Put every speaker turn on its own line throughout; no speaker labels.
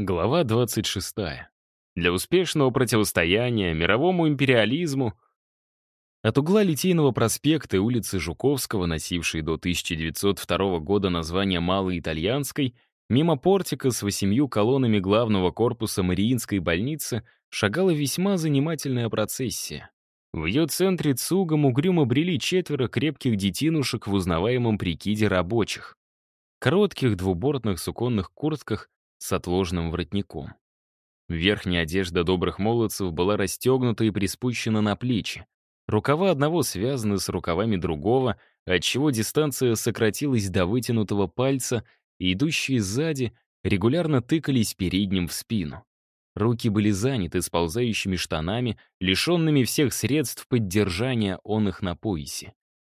Глава 26. Для успешного противостояния мировому империализму от угла Литейного проспекта и улицы Жуковского, носившей до 1902 года название Малой Итальянской, мимо портика с восемью колоннами главного корпуса Мариинской больницы шагала весьма занимательная процессия. В ее центре цугом угрюмо брели четверо крепких детинушек в узнаваемом прикиде рабочих. Коротких двубортных суконных куртках с отложенным воротником. Верхняя одежда добрых молодцев была расстегнута и приспущена на плечи. Рукава одного связаны с рукавами другого, отчего дистанция сократилась до вытянутого пальца, и идущие сзади регулярно тыкались передним в спину. Руки были заняты сползающими штанами, лишенными всех средств поддержания он их на поясе.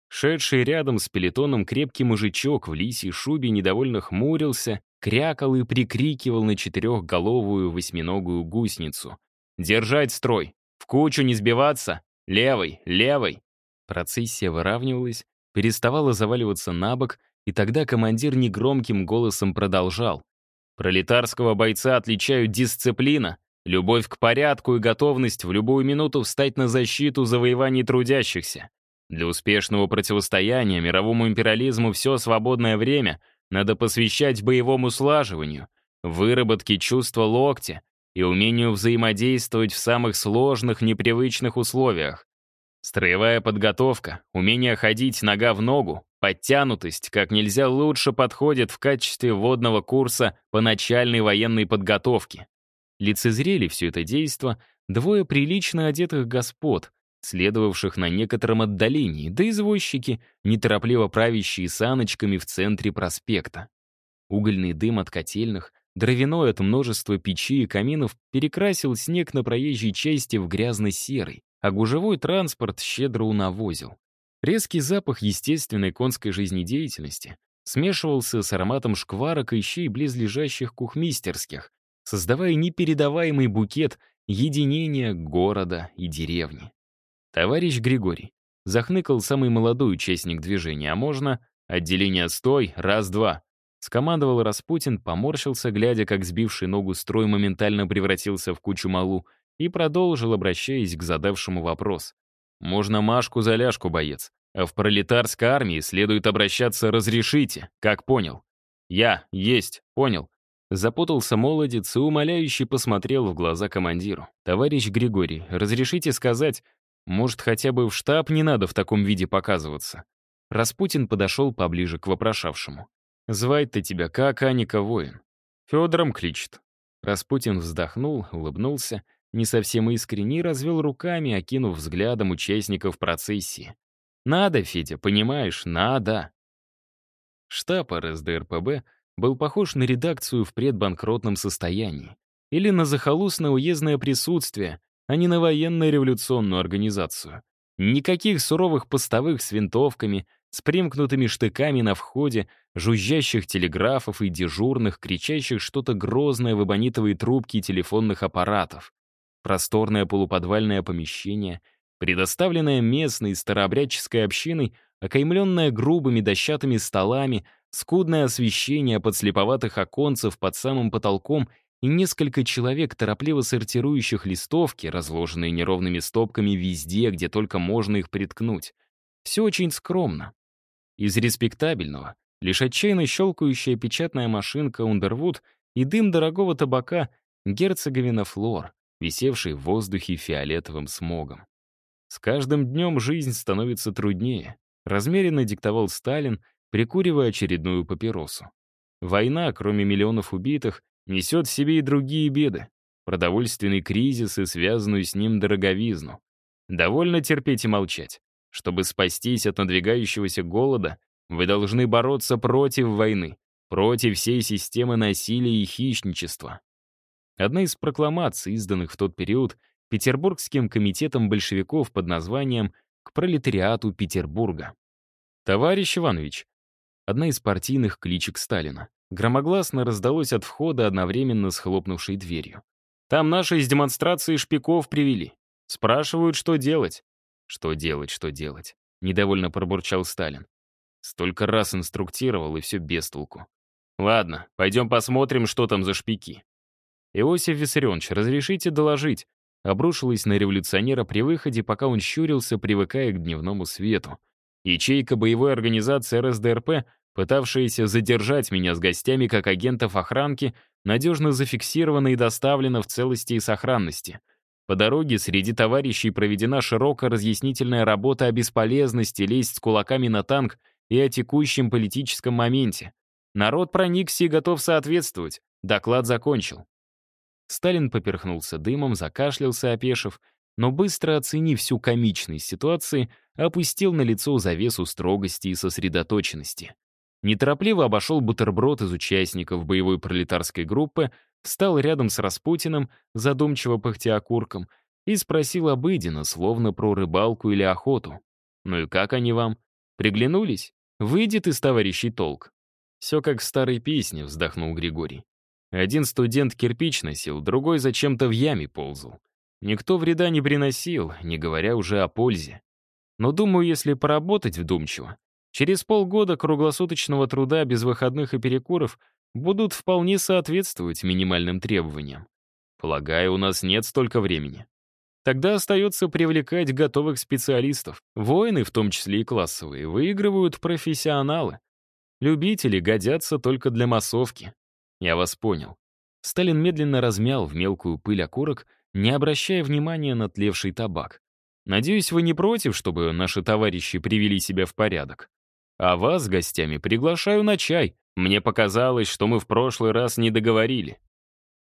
Шедший рядом с пелетоном крепкий мужичок в лисьей шубе недовольно хмурился, крякал и прикрикивал на четырехголовую восьминогую гусеницу. «Держать строй! В кучу не сбиваться! Левой, левой!» Процессия выравнивалась, переставала заваливаться на бок, и тогда командир негромким голосом продолжал. «Пролетарского бойца отличают дисциплина, любовь к порядку и готовность в любую минуту встать на защиту завоеваний трудящихся. Для успешного противостояния мировому империализму все свободное время надо посвящать боевому слаживанию, выработке чувства локтя и умению взаимодействовать в самых сложных, непривычных условиях. Строевая подготовка, умение ходить нога в ногу, подтянутость как нельзя лучше подходит в качестве вводного курса по начальной военной подготовке. Лицезрели все это действо двое прилично одетых господ, следовавших на некотором отдалении, да извозчики, неторопливо правящие саночками в центре проспекта. Угольный дым от котельных, дровяной от множества печей и каминов перекрасил снег на проезжей части в грязно-серый, а гужевой транспорт щедро унавозил. Резкий запах естественной конской жизнедеятельности смешивался с ароматом шкварок и щей близлежащих кухмистерских, создавая непередаваемый букет единения города и деревни. «Товарищ Григорий», — захныкал самый молодой участник движения, а можно «Отделение стой, раз-два». Скомандовал Распутин, поморщился, глядя, как сбивший ногу строй моментально превратился в кучу малу, и продолжил, обращаясь к задавшему вопрос. «Можно Машку за ляжку, боец, а в пролетарской армии следует обращаться «разрешите», как понял». «Я, есть, понял». Запутался молодец и умоляющий посмотрел в глаза командиру. «Товарищ Григорий, разрешите сказать, может, хотя бы в штаб не надо в таком виде показываться. Распутин подошел поближе к вопрошавшему. «Звать-то тебя как, Аника, воин?» «Федором кличет». Распутин вздохнул, улыбнулся, не совсем искренне развел руками, окинув взглядом участников процессии. «Надо, Федя, понимаешь, надо!» Штаб РСДРПБ был похож на редакцию в предбанкротном состоянии или на захолустное уездное присутствие, а не на военно-революционную организацию. Никаких суровых постовых с винтовками, с примкнутыми штыками на входе, жужжащих телеграфов и дежурных, кричащих что-то грозное в эбонитовые трубки телефонных аппаратов. Просторное полуподвальное помещение, предоставленное местной старообрядческой общиной, окаймленное грубыми дощатыми столами, скудное освещение подслеповатых оконцев под самым потолком и несколько человек, торопливо сортирующих листовки, разложенные неровными стопками везде, где только можно их приткнуть. Все очень скромно. Из респектабельного лишь отчаянно щелкающая печатная машинка Ундервуд и дым дорогого табака герцоговина Флор, висевший в воздухе фиолетовым смогом. С каждым днем жизнь становится труднее, размеренно диктовал Сталин, прикуривая очередную папиросу. Война, кроме миллионов убитых, несет в себе и другие беды. Продовольственный кризис и связанную с ним дороговизну. Довольно терпеть и молчать. Чтобы спастись от надвигающегося голода, вы должны бороться против войны, против всей системы насилия и хищничества. Одна из прокламаций, изданных в тот период Петербургским комитетом большевиков под названием «К пролетариату Петербурга». «Товарищ Иванович», одна из партийных кличек Сталина, громогласно раздалось от входа, одновременно с хлопнувшей дверью. «Там наши из демонстрации шпиков привели. Спрашивают, что делать». «Что делать, что делать?» — недовольно пробурчал Сталин. Столько раз инструктировал, и все без толку. «Ладно, пойдем посмотрим, что там за шпики». «Иосиф Виссарионович, разрешите доложить?» Обрушилась на революционера при выходе, пока он щурился, привыкая к дневному свету. Ячейка боевой организации РСДРП, пытавшаяся задержать меня с гостями как агентов охранки, надежно зафиксирована и доставлена в целости и сохранности. По дороге среди товарищей проведена широкая разъяснительная работа о бесполезности лезть с кулаками на танк и о текущем политическом моменте. Народ проникся и готов соответствовать. Доклад закончил. Сталин поперхнулся дымом, закашлялся, опешив, но быстро оценив всю комичность ситуации, опустил на лицо завесу строгости и сосредоточенности. Неторопливо обошел бутерброд из участников боевой пролетарской группы, встал рядом с Распутиным, задумчиво пыхтя окурком, и спросил обыденно, словно про рыбалку или охоту. «Ну и как они вам? Приглянулись? Выйдет из товарищей толк?» «Все как в старой песне», — вздохнул Григорий. Один студент кирпич носил, другой зачем-то в яме ползал. Никто вреда не приносил, не говоря уже о пользе. Но думаю, если поработать вдумчиво, через полгода круглосуточного труда без выходных и перекуров будут вполне соответствовать минимальным требованиям. Полагаю, у нас нет столько времени. Тогда остается привлекать готовых специалистов. Воины, в том числе и классовые, выигрывают профессионалы. Любители годятся только для массовки. Я вас понял. Сталин медленно размял в мелкую пыль окурок, не обращая внимания на тлевший табак. Надеюсь, вы не против, чтобы наши товарищи привели себя в порядок. А вас гостями приглашаю на чай. Мне показалось, что мы в прошлый раз не договорили.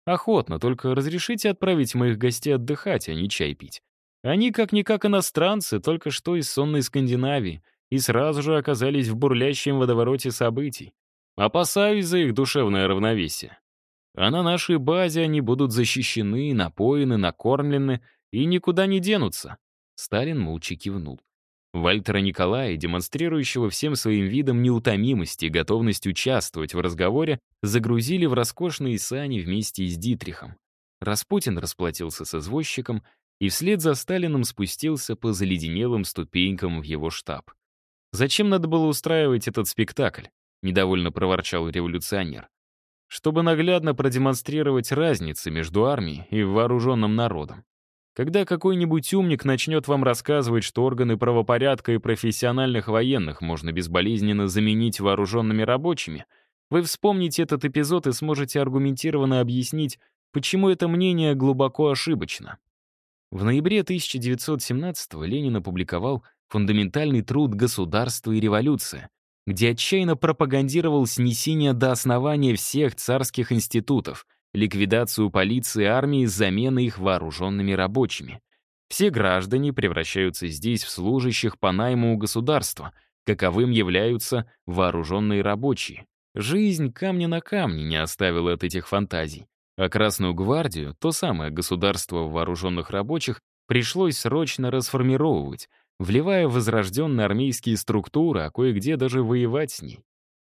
Охотно, только разрешите отправить моих гостей отдыхать, а не чай пить. Они, как-никак иностранцы, только что из сонной Скандинавии, и сразу же оказались в бурлящем водовороте событий. Опасаюсь за их душевное равновесие. А на нашей базе они будут защищены, напоены, накормлены и никуда не денутся. Сталин молча кивнул. Вальтера Николая, демонстрирующего всем своим видом неутомимость и готовность участвовать в разговоре, загрузили в роскошные сани вместе с Дитрихом. Распутин расплатился с извозчиком и вслед за Сталином спустился по заледенелым ступенькам в его штаб. Зачем надо было устраивать этот спектакль? — недовольно проворчал революционер. «Чтобы наглядно продемонстрировать разницы между армией и вооруженным народом. Когда какой-нибудь умник начнет вам рассказывать, что органы правопорядка и профессиональных военных можно безболезненно заменить вооруженными рабочими, вы вспомните этот эпизод и сможете аргументированно объяснить, почему это мнение глубоко ошибочно. В ноябре 1917 Ленин опубликовал фундаментальный труд «Государство и революция», где отчаянно пропагандировал снесение до основания всех царских институтов, ликвидацию полиции и армии с заменой их вооруженными рабочими. Все граждане превращаются здесь в служащих по найму у государства, каковым являются вооруженные рабочие. Жизнь камня на камне не оставила от этих фантазий. А Красную гвардию, то самое государство вооруженных рабочих, пришлось срочно расформировывать, вливая в возрожденные армейские структуры, а кое-где даже воевать с ней.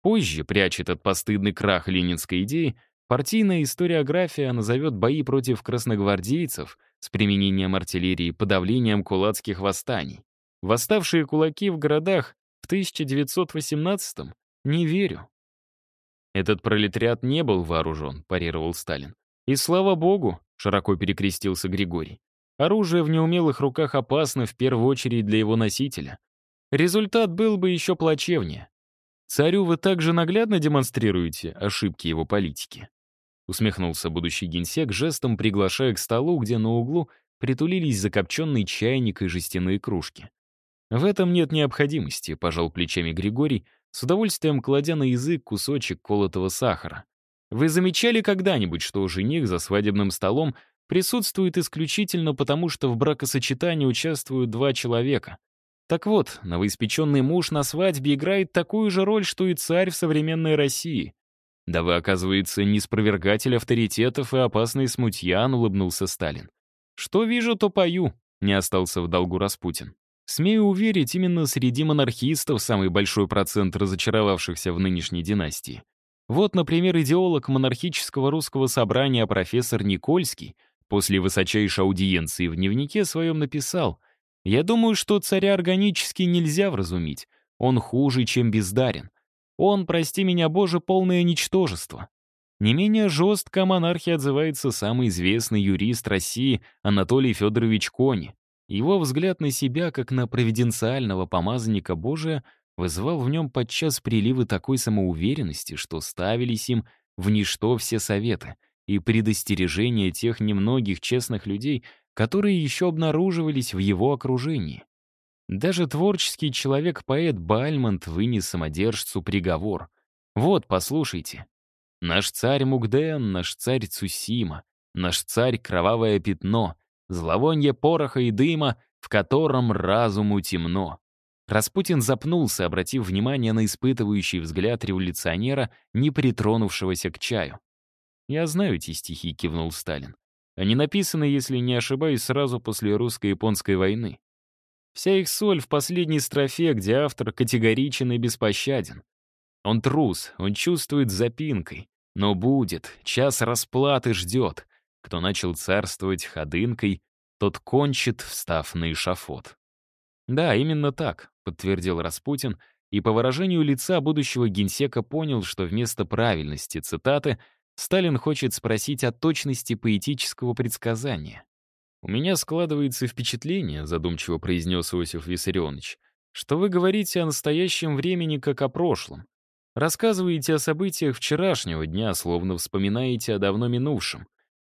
Позже, прячет от постыдный крах ленинской идеи, партийная историография назовет бои против красногвардейцев с применением артиллерии подавлением кулацких восстаний. Восставшие кулаки в городах в 1918-м не верю. Этот пролетариат не был вооружен, парировал Сталин. И слава богу, широко перекрестился Григорий. Оружие в неумелых руках опасно в первую очередь для его носителя. Результат был бы еще плачевнее. Царю вы также наглядно демонстрируете ошибки его политики. Усмехнулся будущий генсек, жестом приглашая к столу, где на углу притулились закопченный чайник и жестяные кружки. В этом нет необходимости, пожал плечами Григорий, с удовольствием кладя на язык кусочек колотого сахара. Вы замечали когда-нибудь, что жених за свадебным столом присутствует исключительно потому, что в бракосочетании участвуют два человека. Так вот, новоиспеченный муж на свадьбе играет такую же роль, что и царь в современной России. «Да вы, оказывается, не спровергатель авторитетов и опасный смутьян», — улыбнулся Сталин. «Что вижу, то пою», — не остался в долгу Распутин. Смею уверить, именно среди монархистов самый большой процент разочаровавшихся в нынешней династии. Вот, например, идеолог монархического русского собрания профессор Никольский После высочайшей аудиенции в дневнике своем написал «Я думаю, что царя органически нельзя вразумить. Он хуже, чем бездарен. Он, прости меня, Боже, полное ничтожество». Не менее жестко о монархии отзывается самый известный юрист России Анатолий Федорович Кони. Его взгляд на себя, как на провиденциального помазанника Божия, вызывал в нем подчас приливы такой самоуверенности, что ставились им в ничто все советы и предостережения тех немногих честных людей, которые еще обнаруживались в его окружении. Даже творческий человек-поэт Бальмонт вынес самодержцу приговор. Вот, послушайте. «Наш царь Мугден, наш царь Цусима, наш царь Кровавое пятно, зловонье пороха и дыма, в котором разуму темно». Распутин запнулся, обратив внимание на испытывающий взгляд революционера, не притронувшегося к чаю. «Я знаю эти стихи», — кивнул Сталин. «Они написаны, если не ошибаюсь, сразу после русско-японской войны. Вся их соль в последней строфе, где автор категоричен и беспощаден. Он трус, он чувствует запинкой. Но будет, час расплаты ждет. Кто начал царствовать ходынкой, тот кончит, встав на эшафот. «Да, именно так», — подтвердил Распутин, и по выражению лица будущего генсека понял, что вместо правильности цитаты Сталин хочет спросить о точности поэтического предсказания. «У меня складывается впечатление», — задумчиво произнес Иосиф Виссарионович, «что вы говорите о настоящем времени как о прошлом. Рассказываете о событиях вчерашнего дня, словно вспоминаете о давно минувшем.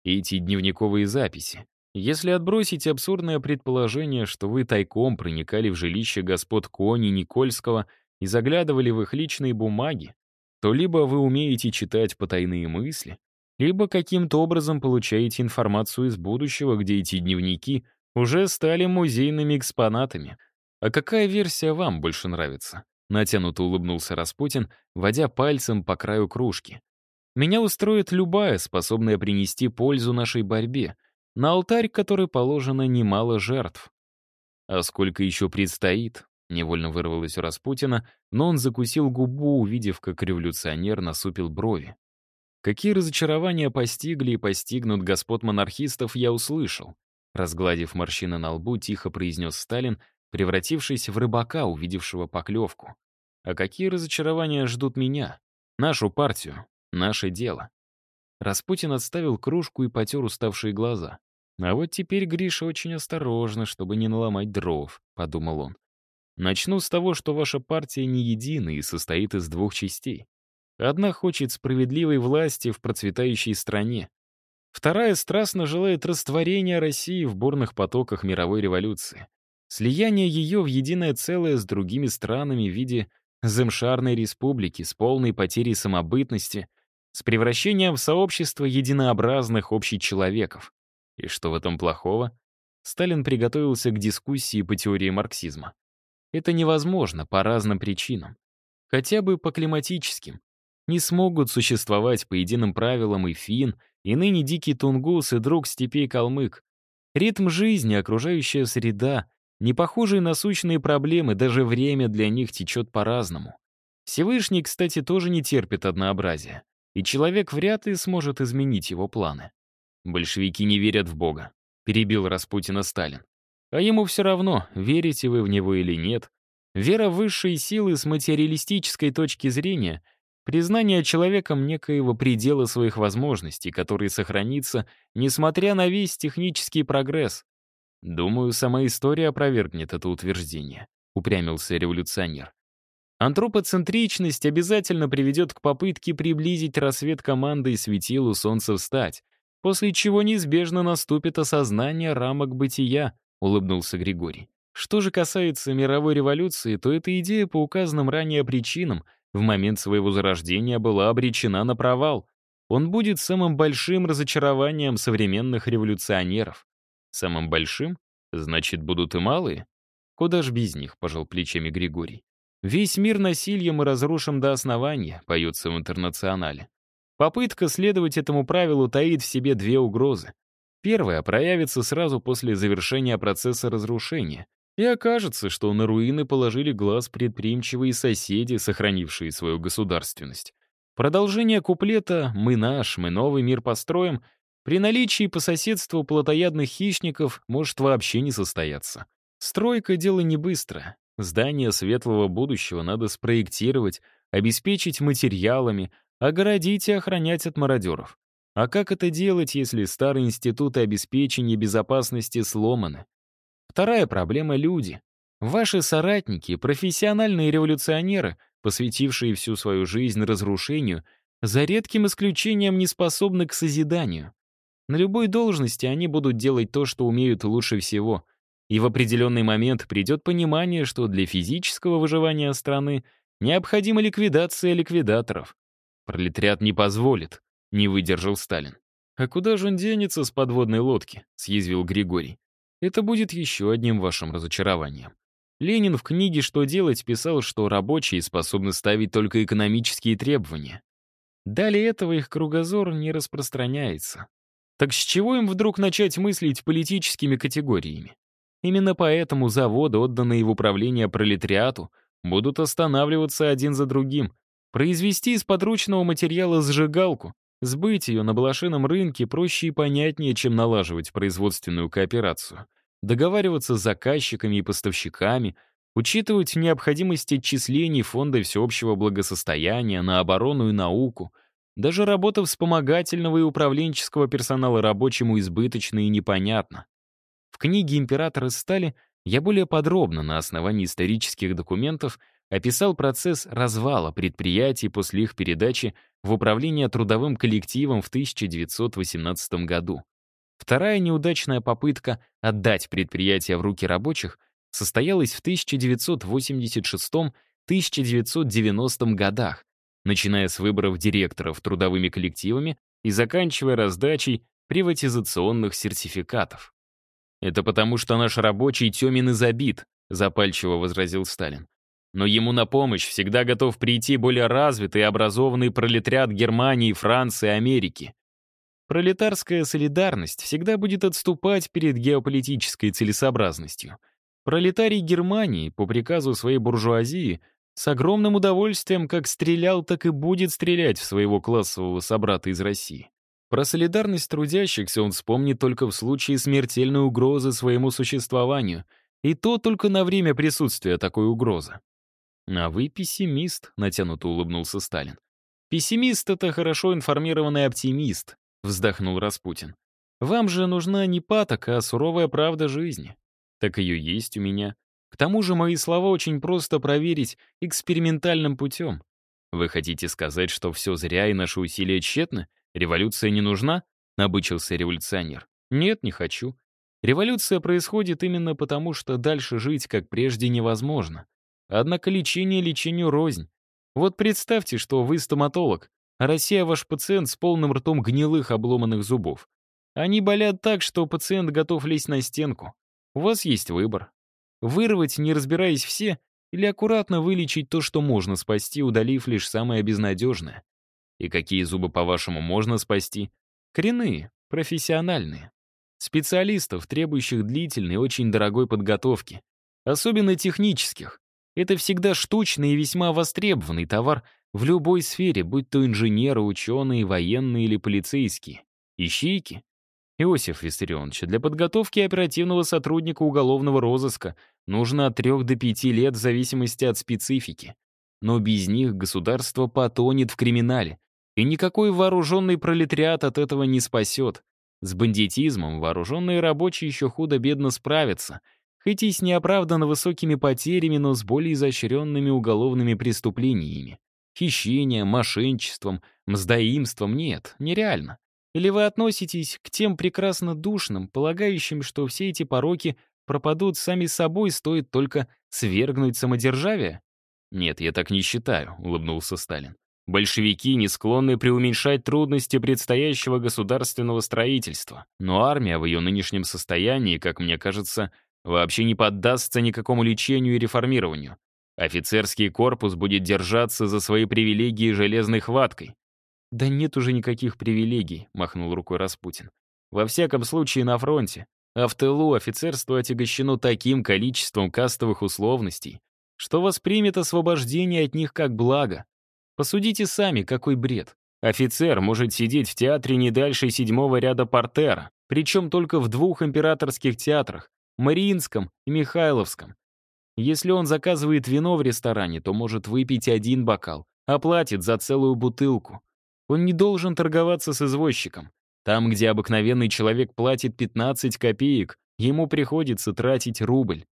И эти дневниковые записи. Если отбросить абсурдное предположение, что вы тайком проникали в жилище господ Кони Никольского и заглядывали в их личные бумаги, то либо вы умеете читать потайные мысли, либо каким-то образом получаете информацию из будущего, где эти дневники уже стали музейными экспонатами. А какая версия вам больше нравится? Натянуто улыбнулся Распутин, водя пальцем по краю кружки. Меня устроит любая, способная принести пользу нашей борьбе, на алтарь который положено немало жертв. А сколько еще предстоит? Невольно вырвалось у Распутина, но он закусил губу, увидев, как революционер насупил брови. Какие разочарования постигли и постигнут господ монархистов, я услышал. Разгладив морщины на лбу, тихо произнес Сталин, превратившись в рыбака, увидевшего поклевку. А какие разочарования ждут меня? Нашу партию, наше дело. Распутин отставил кружку и потер уставшие глаза. «А вот теперь Гриша очень осторожно, чтобы не наломать дров», — подумал он. «Начну с того, что ваша партия не едина и состоит из двух частей. Одна хочет справедливой власти в процветающей стране. Вторая страстно желает растворения России в бурных потоках мировой революции. Слияние ее в единое целое с другими странами в виде Земшарной республики с полной потерей самобытности, с превращением в сообщество единообразных общечеловеков. И что в этом плохого? Сталин приготовился к дискуссии по теории марксизма. Это невозможно по разным причинам. Хотя бы по климатическим не смогут существовать по единым правилам и фин, и ныне дикий тунгус, и друг степей калмык. Ритм жизни, окружающая среда, непохожие насущные проблемы, даже время для них течет по-разному. Всевышний, кстати, тоже не терпит однообразия, и человек вряд ли сможет изменить его планы. «Большевики не верят в Бога», — перебил Распутина Сталин. «А ему все равно, верите вы в него или нет. Вера в высшие силы с материалистической точки зрения — Признание человеком некоего предела своих возможностей, который сохранится, несмотря на весь технический прогресс. Думаю, сама история опровергнет это утверждение, упрямился революционер. Антропоцентричность обязательно приведет к попытке приблизить рассвет команды и светилу солнца встать, после чего неизбежно наступит осознание рамок бытия, улыбнулся Григорий. Что же касается мировой революции, то эта идея по указанным ранее причинам — в момент своего зарождения была обречена на провал. Он будет самым большим разочарованием современных революционеров. Самым большим? Значит, будут и малые? Куда ж без них, пожал плечами Григорий. Весь мир насилием мы разрушим до основания, поется в интернационале. Попытка следовать этому правилу таит в себе две угрозы. Первая проявится сразу после завершения процесса разрушения. И окажется, что на руины положили глаз предприимчивые соседи, сохранившие свою государственность. Продолжение куплета «Мы наш, мы новый мир построим» при наличии по соседству плотоядных хищников может вообще не состояться. Стройка — дело не быстро. Здание светлого будущего надо спроектировать, обеспечить материалами, огородить и охранять от мародеров. А как это делать, если старые институты обеспечения безопасности сломаны? Вторая проблема — люди. Ваши соратники, профессиональные революционеры, посвятившие всю свою жизнь разрушению, за редким исключением не способны к созиданию. На любой должности они будут делать то, что умеют лучше всего. И в определенный момент придет понимание, что для физического выживания страны необходима ликвидация ликвидаторов. Пролетариат не позволит, не выдержал Сталин. «А куда же он денется с подводной лодки?» — съязвил Григорий. «Это будет еще одним вашим разочарованием. Ленин в книге «Что делать» писал, что рабочие способны ставить только экономические требования. Далее этого их кругозор не распространяется. Так с чего им вдруг начать мыслить политическими категориями? Именно поэтому заводы, отданные в управление пролетариату, будут останавливаться один за другим. Произвести из подручного материала сжигалку, сбыть ее на блошином рынке проще и понятнее, чем налаживать производственную кооперацию. Договариваться с заказчиками и поставщиками, учитывать необходимость отчислений фонда всеобщего благосостояния на оборону и науку — даже работа вспомогательного и управленческого персонала рабочему избыточна и непонятна. В книге «Императоры стали» я более подробно на основании исторических документов описал процесс развала предприятий после их передачи в управление трудовым коллективом в 1918 году. Вторая неудачная попытка отдать предприятие в руки рабочих состоялась в 1986-1990 годах, начиная с выборов директоров трудовыми коллективами и заканчивая раздачей приватизационных сертификатов. «Это потому, что наш рабочий темен и забит», — запальчиво возразил Сталин. «Но ему на помощь всегда готов прийти более развитый и образованный пролетариат Германии, Франции, Америки. Пролетарская солидарность всегда будет отступать перед геополитической целесообразностью. Пролетарий Германии, по приказу своей буржуазии, с огромным удовольствием как стрелял, так и будет стрелять в своего классового собрата из России. Про солидарность трудящихся он вспомнит только в случае смертельной угрозы своему существованию, и то только на время присутствия такой угрозы. «А вы пессимист», — натянуто улыбнулся Сталин. «Пессимист — это хорошо информированный оптимист», — вздохнул Распутин. «Вам же нужна не патока, а суровая правда жизни. Так ее есть у меня. К тому же мои слова очень просто проверить экспериментальным путем. Вы хотите сказать, что все зря и наши усилия тщетны? Революция не нужна? Набычился революционер. Нет, не хочу. Революция происходит именно потому, что дальше жить, как прежде, невозможно. Однако лечение лечению рознь. Вот представьте, что вы стоматолог, а Россия ваш пациент с полным ртом гнилых обломанных зубов. Они болят так, что пациент готов лезть на стенку. У вас есть выбор. Вырвать, не разбираясь все, или аккуратно вылечить то, что можно спасти, удалив лишь самое безнадежное. И какие зубы, по-вашему, можно спасти? Коренные, профессиональные. Специалистов, требующих длительной, очень дорогой подготовки. Особенно технических. Это всегда штучный и весьма востребованный товар в любой сфере, будь то инженеры, ученые, военные или полицейские. Ищейки, Иосиф Виссарионович, для подготовки оперативного сотрудника уголовного розыска нужно от 3 до 5 лет в зависимости от специфики. Но без них государство потонет в криминале, и никакой вооруженный пролетариат от этого не спасет. С бандитизмом вооруженные рабочие еще худо-бедно справятся, хоть и с неоправданно высокими потерями, но с более изощренными уголовными преступлениями. Хищением, мошенничеством, мздоимством нет, нереально. Или вы относитесь к тем прекрасно душным, полагающим, что все эти пороки пропадут сами собой, стоит только свергнуть самодержавие? Нет, я так не считаю, улыбнулся Сталин. Большевики не склонны преуменьшать трудности предстоящего государственного строительства, но армия в ее нынешнем состоянии, как мне кажется, вообще не поддастся никакому лечению и реформированию. Офицерский корпус будет держаться за свои привилегии железной хваткой. «Да нет уже никаких привилегий», — махнул рукой Распутин. «Во всяком случае на фронте. А в тылу офицерство отягощено таким количеством кастовых условностей, что воспримет освобождение от них как благо. Посудите сами, какой бред. Офицер может сидеть в театре не дальше седьмого ряда портера, причем только в двух императорских театрах — Мариинском и Михайловском. Если он заказывает вино в ресторане, то может выпить один бокал, а платит за целую бутылку. Он не должен торговаться с извозчиком. Там, где обыкновенный человек платит 15 копеек, ему приходится тратить рубль.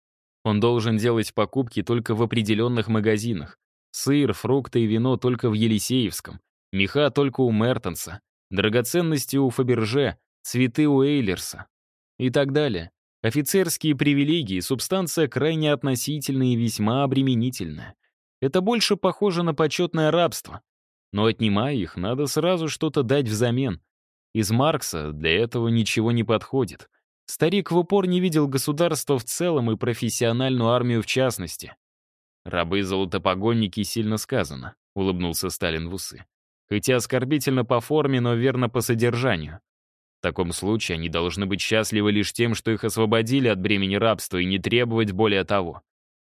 Он должен делать покупки только в определенных магазинах. Сыр, фрукты и вино только в Елисеевском. Меха только у Мертенса. Драгоценности у Фаберже, цветы у Эйлерса. И так далее. Офицерские привилегии — субстанция крайне относительная и весьма обременительная. Это больше похоже на почетное рабство. Но отнимая их, надо сразу что-то дать взамен. Из Маркса для этого ничего не подходит. Старик в упор не видел государства в целом и профессиональную армию в частности. «Рабы-золотопогонники сильно сказано», — улыбнулся Сталин в усы. «Хотя оскорбительно по форме, но верно по содержанию. В таком случае они должны быть счастливы лишь тем, что их освободили от бремени рабства и не требовать более того.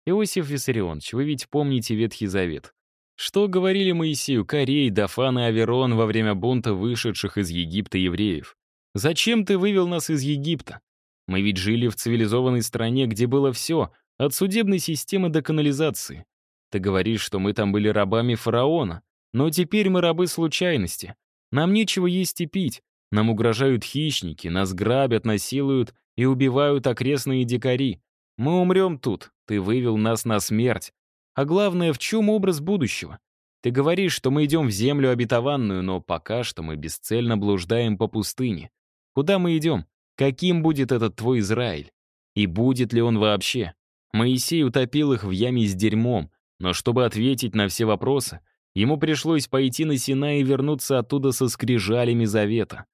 Иосиф Виссарионович, вы ведь помните Ветхий Завет. Что говорили Моисею Корей, Дафан и Аверон во время бунта вышедших из Египта евреев? Зачем ты вывел нас из Египта? Мы ведь жили в цивилизованной стране, где было все, от судебной системы до канализации. Ты говоришь, что мы там были рабами фараона, но теперь мы рабы случайности. Нам нечего есть и пить, нам угрожают хищники, нас грабят, насилуют и убивают окрестные дикари. Мы умрем тут, ты вывел нас на смерть. А главное, в чем образ будущего? Ты говоришь, что мы идем в землю обетованную, но пока что мы бесцельно блуждаем по пустыне. Куда мы идем? Каким будет этот твой Израиль? И будет ли он вообще? Моисей утопил их в яме с дерьмом, но чтобы ответить на все вопросы, ему пришлось пойти на Синай и вернуться оттуда со скрижалями завета.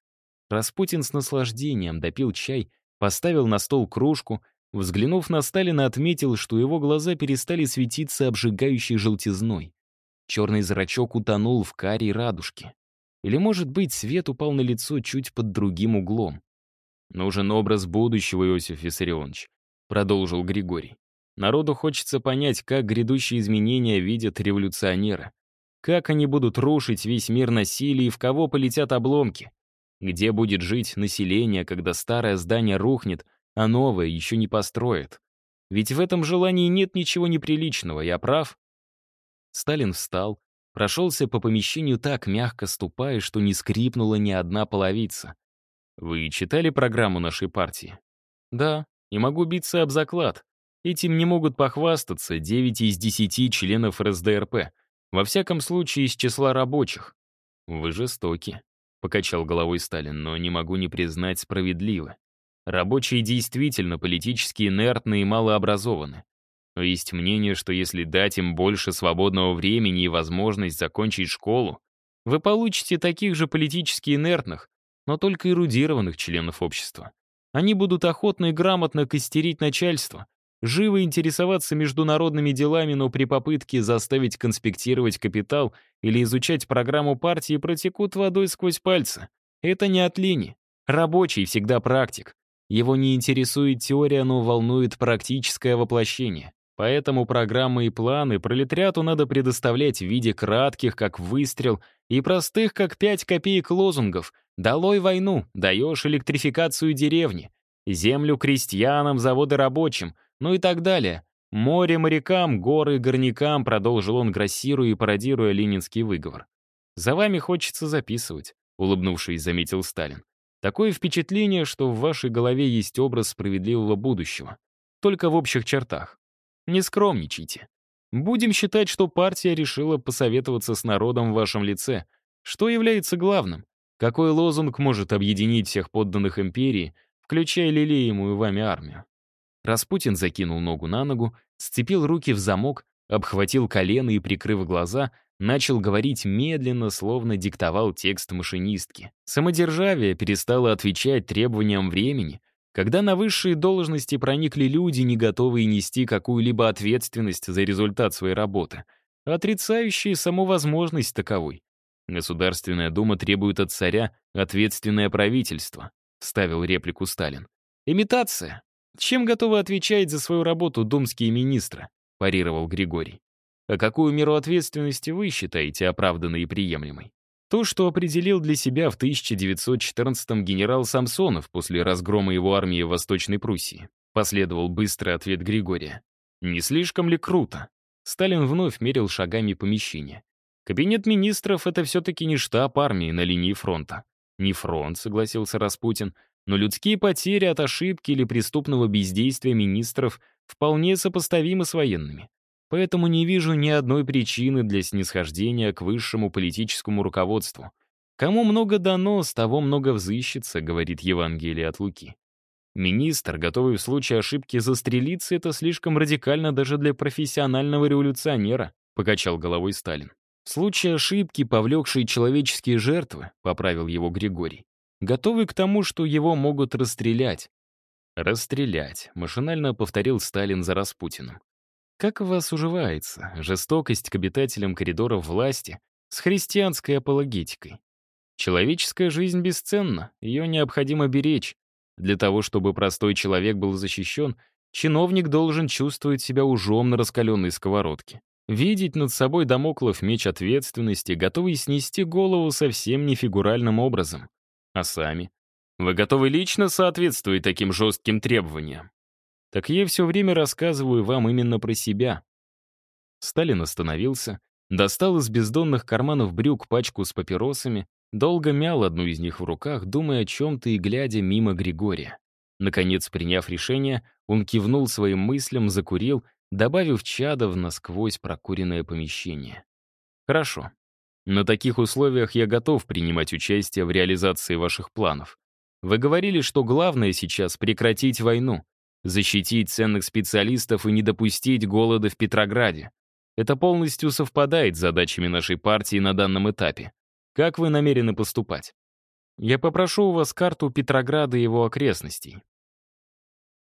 Распутин с наслаждением допил чай, поставил на стол кружку, взглянув на Сталина, отметил, что его глаза перестали светиться обжигающей желтизной. Черный зрачок утонул в карей радужке. Или, может быть, свет упал на лицо чуть под другим углом. «Нужен образ будущего, Иосиф Виссарионович», — продолжил Григорий. «Народу хочется понять, как грядущие изменения видят революционеры. Как они будут рушить весь мир насилия и в кого полетят обломки. Где будет жить население, когда старое здание рухнет, а новое еще не построят. Ведь в этом желании нет ничего неприличного, я прав?» Сталин встал, Прошелся по помещению так мягко ступая, что не скрипнула ни одна половица. Вы читали программу нашей партии? Да, и могу биться об заклад. Этим не могут похвастаться 9 из 10 членов РСДРП. Во всяком случае, из числа рабочих. Вы жестоки, покачал головой Сталин, но не могу не признать справедливо. Рабочие действительно политически инертны и малообразованы. Но есть мнение, что если дать им больше свободного времени и возможность закончить школу, вы получите таких же политически инертных, но только эрудированных членов общества. Они будут охотно и грамотно костерить начальство, живо интересоваться международными делами, но при попытке заставить конспектировать капитал или изучать программу партии протекут водой сквозь пальцы. Это не от лени. Рабочий всегда практик. Его не интересует теория, но волнует практическое воплощение. Поэтому программы и планы пролетариату надо предоставлять в виде кратких, как выстрел, и простых, как пять копеек лозунгов «Долой войну», «Даешь электрификацию деревни», «Землю крестьянам», «Заводы рабочим», ну и так далее. «Море морякам», «Горы горнякам», продолжил он, грассируя и пародируя ленинский выговор. «За вами хочется записывать», — улыбнувшись, заметил Сталин. «Такое впечатление, что в вашей голове есть образ справедливого будущего. Только в общих чертах. Не скромничайте. Будем считать, что партия решила посоветоваться с народом в вашем лице. Что является главным? Какой лозунг может объединить всех подданных империи, включая лелеемую вами армию? Распутин закинул ногу на ногу, сцепил руки в замок, обхватил колено и, прикрыв глаза, начал говорить медленно, словно диктовал текст машинистки. Самодержавие перестало отвечать требованиям времени, когда на высшие должности проникли люди, не готовые нести какую-либо ответственность за результат своей работы, отрицающие саму возможность таковой. Государственная дума требует от царя ответственное правительство, ставил реплику Сталин. Имитация. Чем готовы отвечать за свою работу думские министры? парировал Григорий. А какую меру ответственности вы считаете оправданной и приемлемой? То, что определил для себя в 1914-м генерал Самсонов после разгрома его армии в Восточной Пруссии. Последовал быстрый ответ Григория. Не слишком ли круто? Сталин вновь мерил шагами помещение. Кабинет министров — это все-таки не штаб армии на линии фронта. Не фронт, согласился Распутин, но людские потери от ошибки или преступного бездействия министров вполне сопоставимы с военными. Поэтому не вижу ни одной причины для снисхождения к высшему политическому руководству. Кому много дано, с того много взыщется, говорит Евангелие от Луки. Министр, готовый в случае ошибки застрелиться, это слишком радикально даже для профессионального революционера, покачал головой Сталин. В случае ошибки, повлекшей человеческие жертвы, поправил его Григорий, готовый к тому, что его могут расстрелять. «Расстрелять», — машинально повторил Сталин за Распутиным. Как у вас уживается жестокость к обитателям коридоров власти с христианской апологетикой? Человеческая жизнь бесценна, ее необходимо беречь. Для того, чтобы простой человек был защищен, чиновник должен чувствовать себя ужом на раскаленной сковородке. Видеть над собой домоклов меч ответственности, готовый снести голову совсем не фигуральным образом. А сами? Вы готовы лично соответствовать таким жестким требованиям? Так я все время рассказываю вам именно про себя. Сталин остановился, достал из бездонных карманов брюк пачку с папиросами, долго мял одну из них в руках, думая о чем-то и глядя мимо Григория. Наконец, приняв решение, он кивнул своим мыслям, закурил, добавив чада в насквозь прокуренное помещение. «Хорошо. На таких условиях я готов принимать участие в реализации ваших планов. Вы говорили, что главное сейчас — прекратить войну защитить ценных специалистов и не допустить голода в Петрограде. Это полностью совпадает с задачами нашей партии на данном этапе. Как вы намерены поступать? Я попрошу у вас карту Петрограда и его окрестностей.